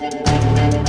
Música